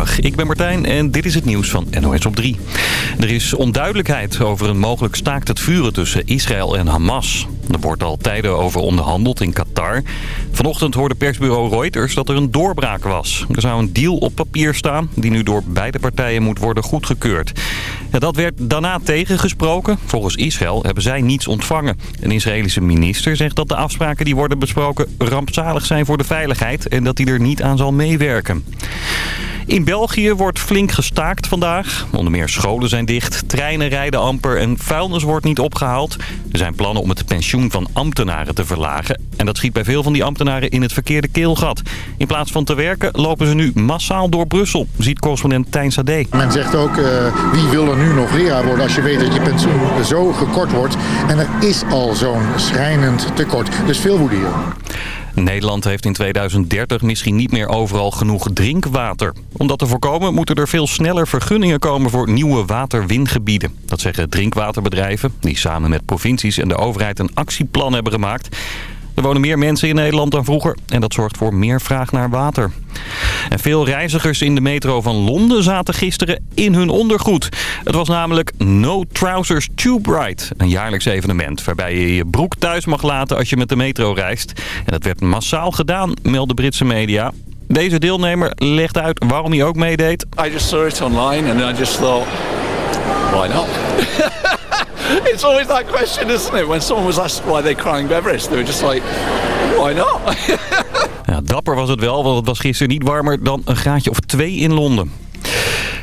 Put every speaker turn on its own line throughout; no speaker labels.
Ik ben Martijn en dit is het nieuws van NOS op 3. Er is onduidelijkheid over een mogelijk staakt het vuren tussen Israël en Hamas. Er wordt al tijden over onderhandeld in Qatar. Vanochtend hoorde persbureau Reuters dat er een doorbraak was. Er zou een deal op papier staan die nu door beide partijen moet worden goedgekeurd. Dat werd daarna tegengesproken. Volgens Israël hebben zij niets ontvangen. Een Israëlische minister zegt dat de afspraken die worden besproken rampzalig zijn voor de veiligheid en dat hij er niet aan zal meewerken. In België wordt flink gestaakt vandaag. Onder meer scholen zijn dicht, treinen rijden amper en vuilnis wordt niet opgehaald. Er zijn plannen om het pensioen van ambtenaren te verlagen. En dat schiet bij veel van die ambtenaren in het verkeerde keelgat. In plaats van te werken lopen ze nu massaal door Brussel, ziet correspondent Tijn Sade.
Men zegt ook, uh, wie wil er nu nog leraar worden als je weet dat je pensioen zo gekort wordt. En er is al zo'n schrijnend tekort. Dus veel woede hier.
Nederland heeft in 2030 misschien niet meer overal genoeg drinkwater. Om dat te voorkomen moeten er veel sneller vergunningen komen voor nieuwe waterwingebieden. Dat zeggen drinkwaterbedrijven die samen met provincies en de overheid een actieplan hebben gemaakt. Er wonen meer mensen in Nederland dan vroeger en dat zorgt voor meer vraag naar water. En veel reizigers in de metro van Londen zaten gisteren in hun ondergoed. Het was namelijk No Trousers Tube Ride, een jaarlijks evenement... waarbij je je broek thuis mag laten als je met de metro reist. En dat werd massaal gedaan, melden Britse media. Deze deelnemer legt uit waarom hij ook meedeed.
I just saw it online and I just thought, why not? It's always that question, isn't it? When someone was asked why they climbed Everest, they were just like, why not?
ja, dapper was het wel, want het was gisteren niet warmer dan een graadje of twee in Londen.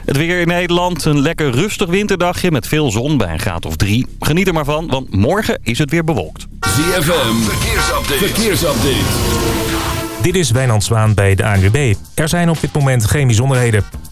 Het weer in Nederland, een lekker rustig winterdagje met veel zon bij een graad of drie. Geniet er maar van, want morgen is het weer bewolkt.
ZFM, verkeersupdate. verkeersupdate.
Dit is Wijnand Zwaan bij de ANWB. Er zijn op dit moment geen bijzonderheden.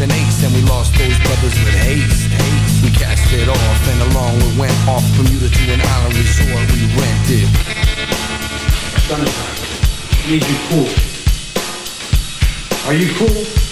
And Ace, and we lost those brothers with haste. We cast it off, and along we went off Bermuda to an island resort we rented.
Sunshine, need you cool. Are you cool?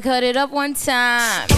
Cut it up one time.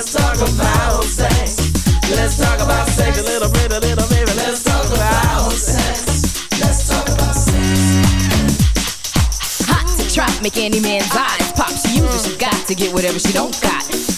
Sex. A little bit, a little baby. Let's talk about sex. Let's talk about sex.
Hot to trap, make any man's eyes pop. She uses, she got to get whatever she don't got.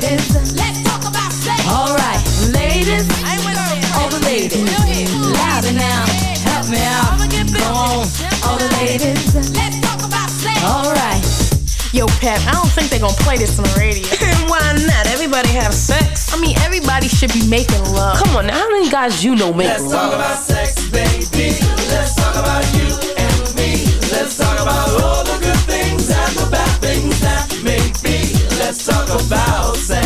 ladies. Let's talk about sex.
All right, ladies. I'm with all the ladies. Louder now, help me out. I'ma get Go on, all the ladies. Let's talk about sex. All right. Yo, Pep, I don't think they're gonna play this on the radio.
Why not? Everybody have sex.
I mean, everybody should be making love.
Come on, now, how many guys you know make
Let's
love?
Let's talk about sex, baby. Let's talk about you and me. Let's talk about all the good things and the bad things that about sex.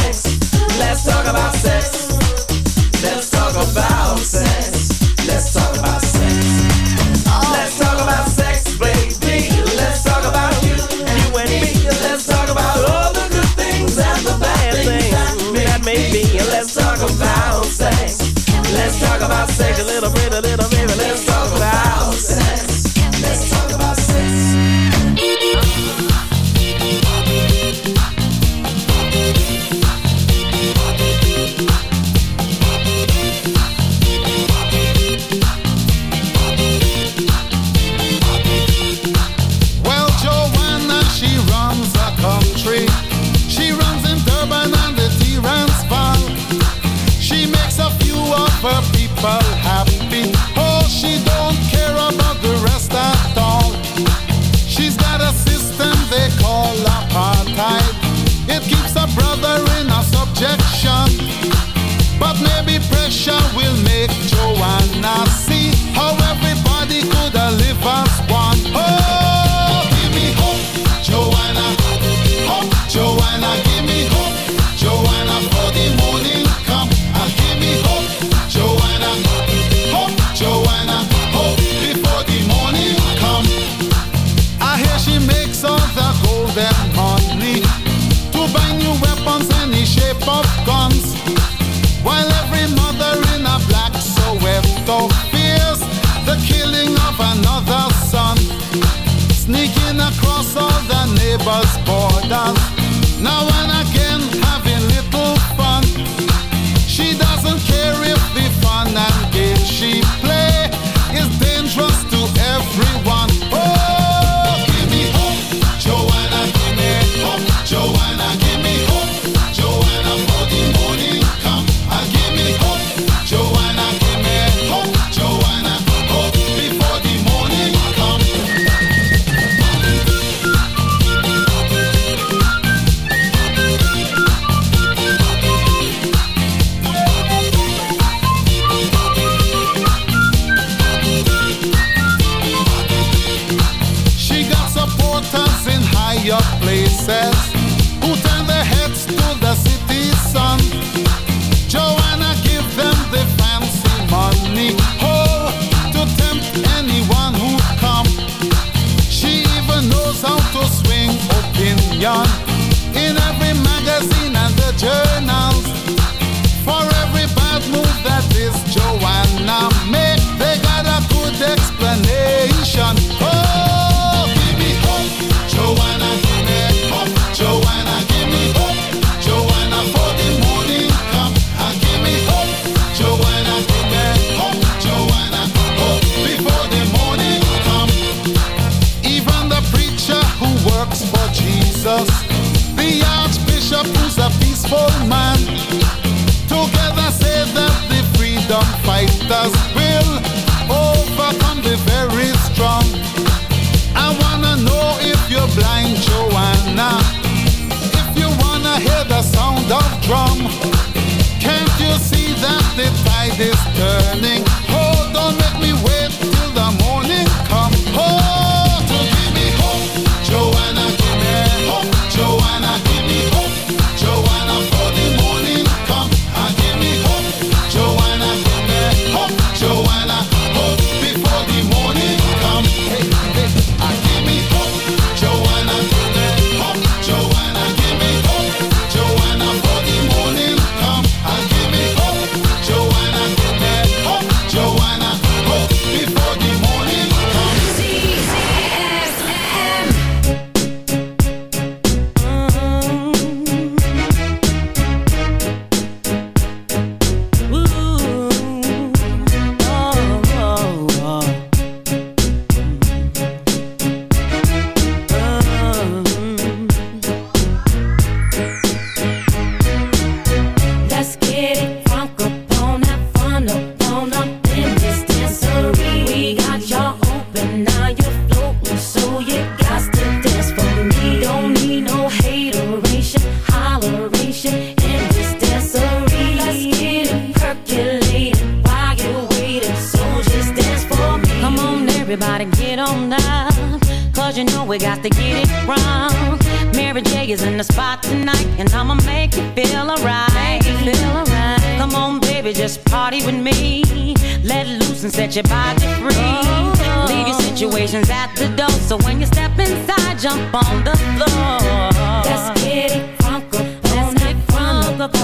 drum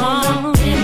Oh.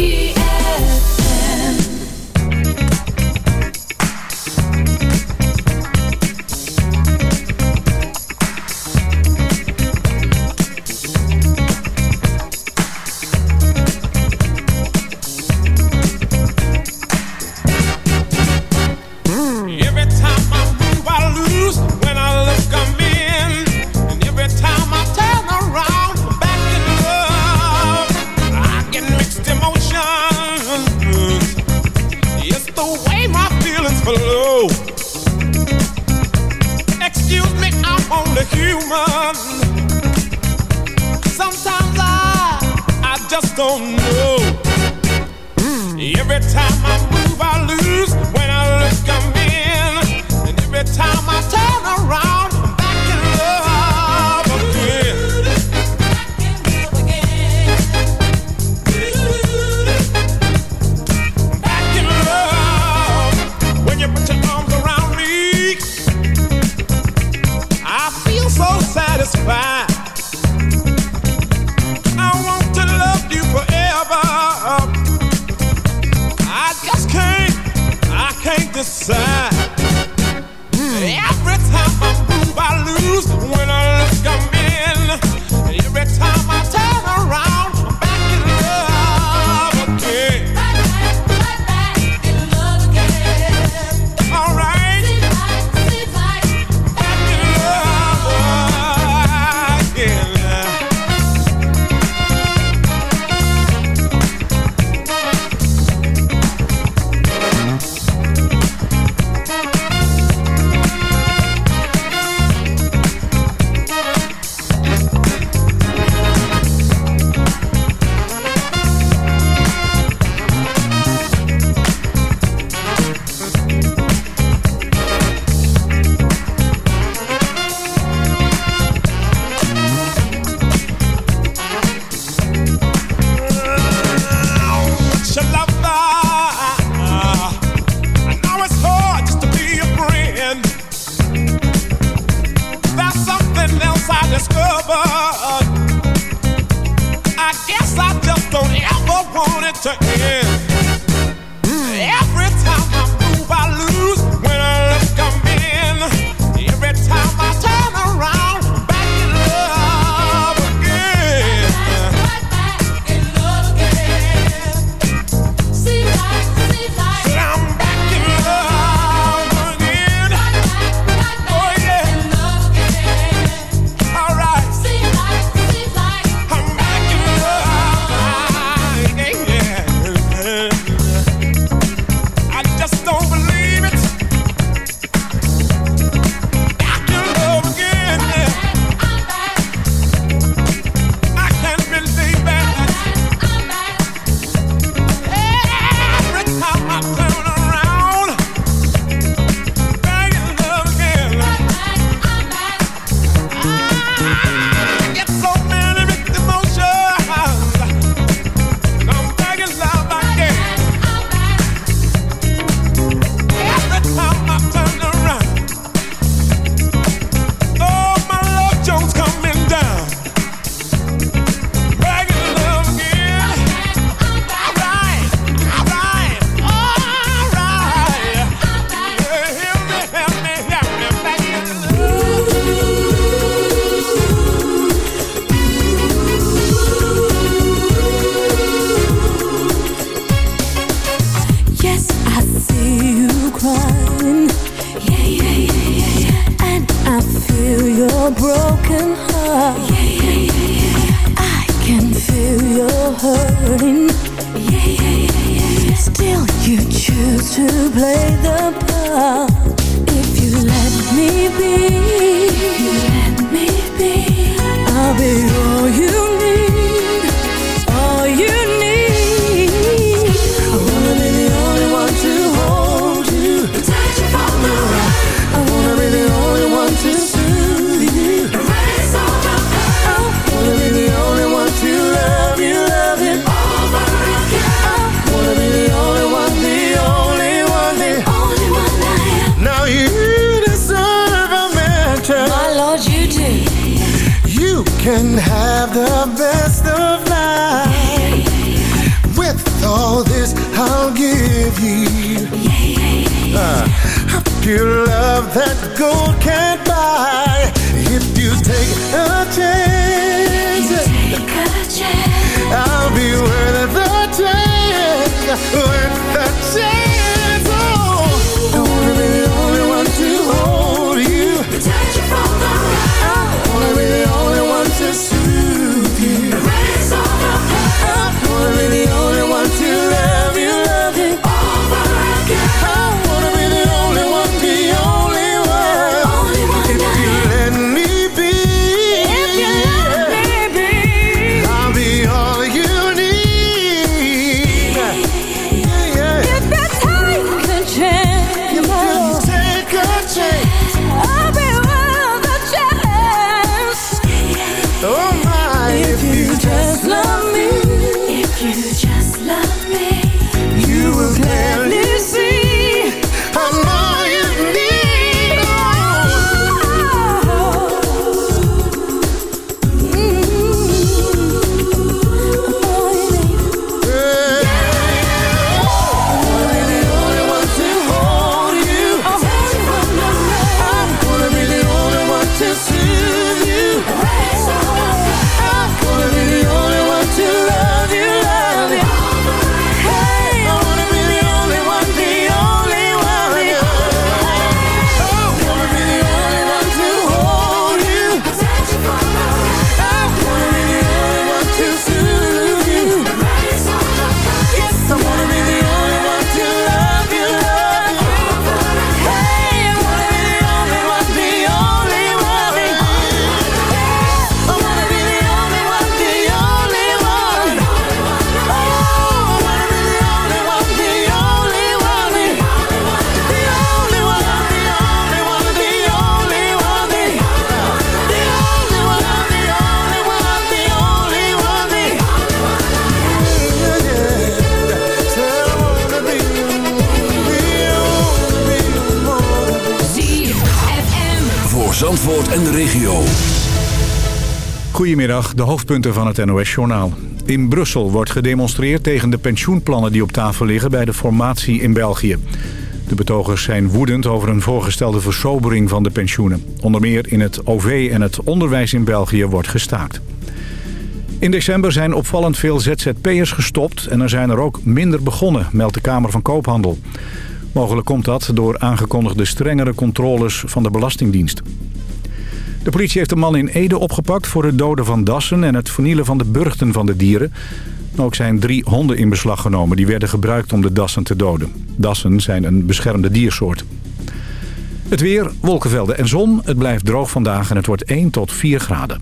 human. Sometimes I, I just don't know. Mm. Every time I it to.
play the part if you let me be. Pure love
that gold can't De
hoofdpunten van het NOS-journaal. In Brussel wordt gedemonstreerd tegen de pensioenplannen die op tafel liggen bij de formatie in België. De betogers zijn woedend over een voorgestelde versobering van de pensioenen. Onder meer in het OV en het onderwijs in België wordt gestaakt. In december zijn opvallend veel ZZP'ers gestopt en er zijn er ook minder begonnen, meldt de Kamer van Koophandel. Mogelijk komt dat door aangekondigde strengere controles van de Belastingdienst. De politie heeft een man in Ede opgepakt voor het doden van dassen en het vernielen van de burchten van de dieren. Ook zijn drie honden in beslag genomen die werden gebruikt om de dassen te doden. Dassen zijn een beschermde diersoort. Het weer, wolkenvelden en zon. Het blijft droog vandaag en het wordt 1 tot 4 graden.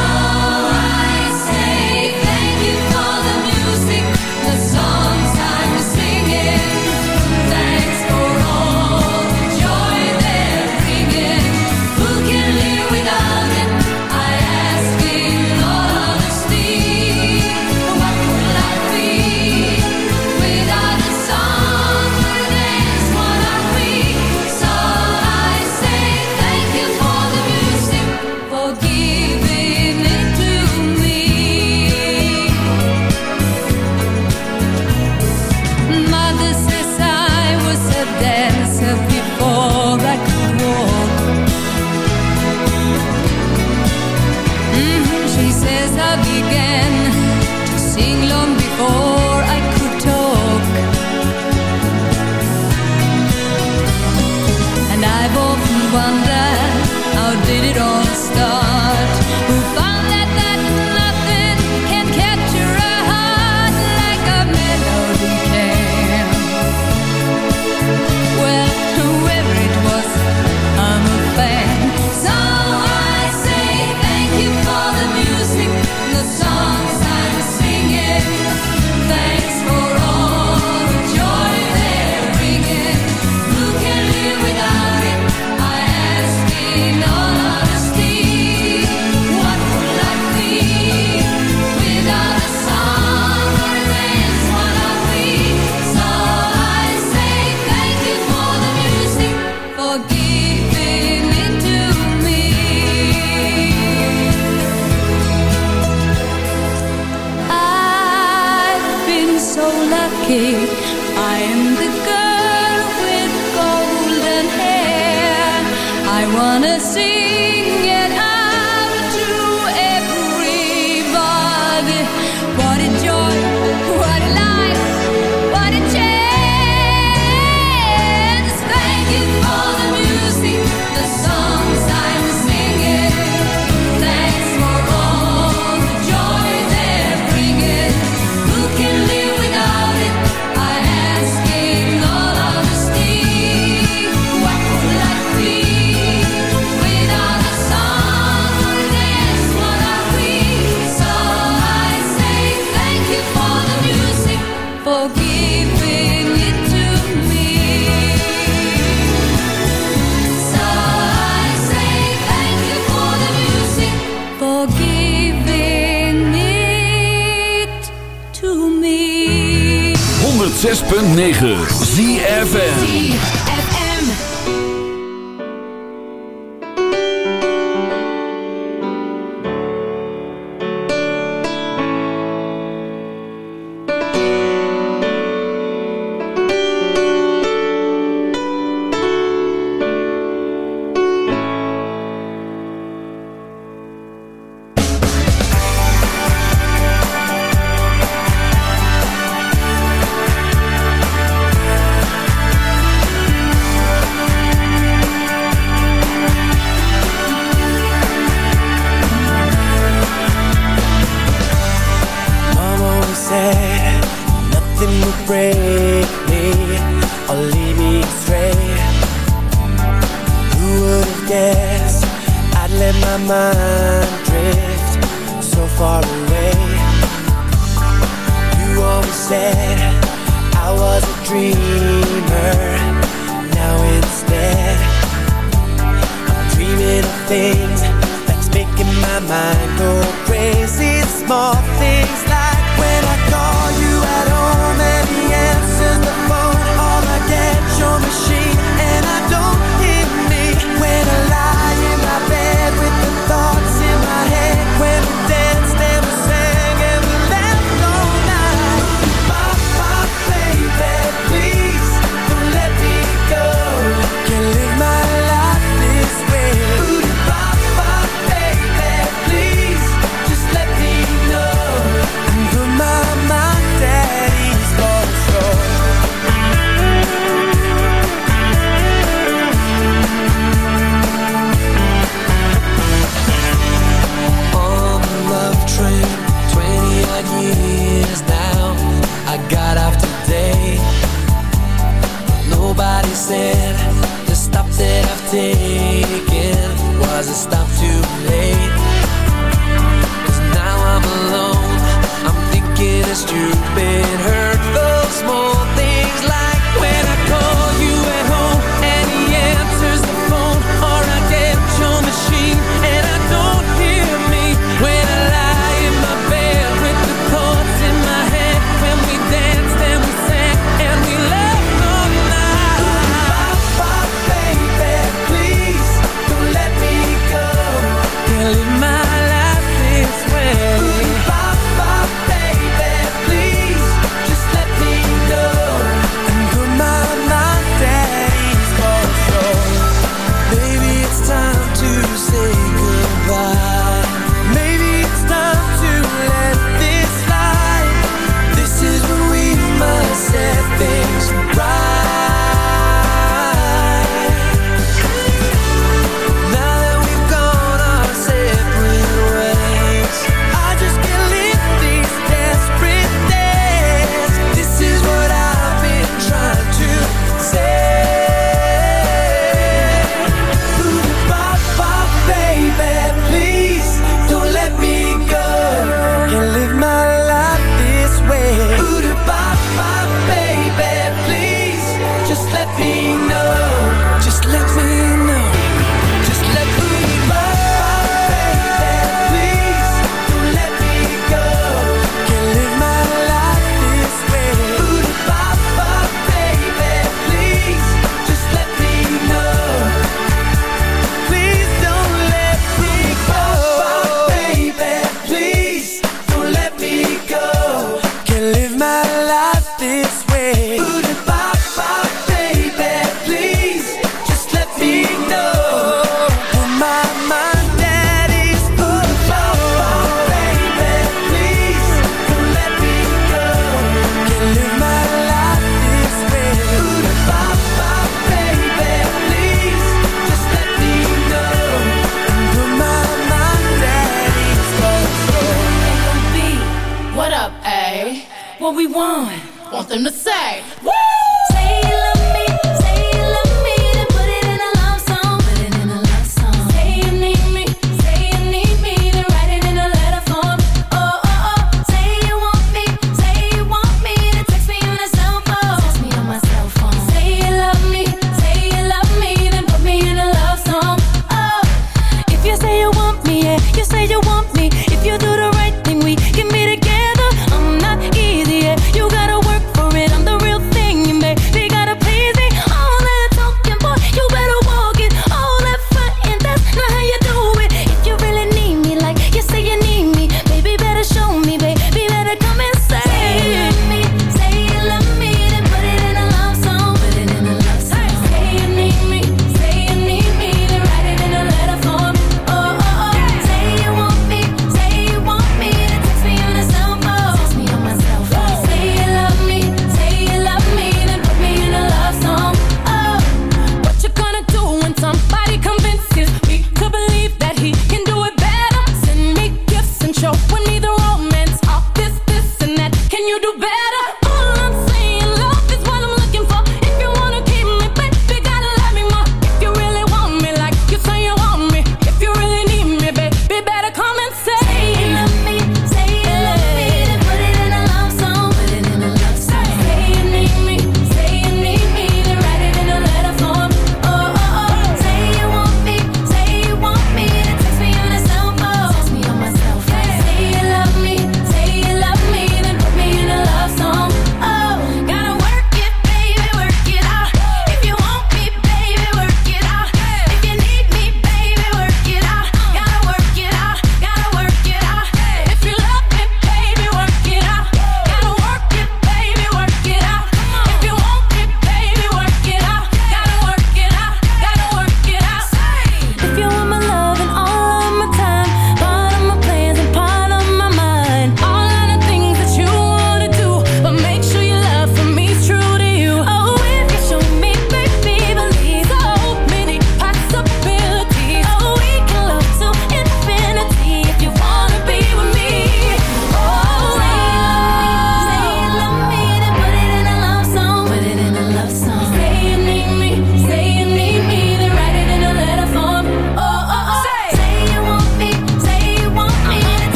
106.9 ZFM.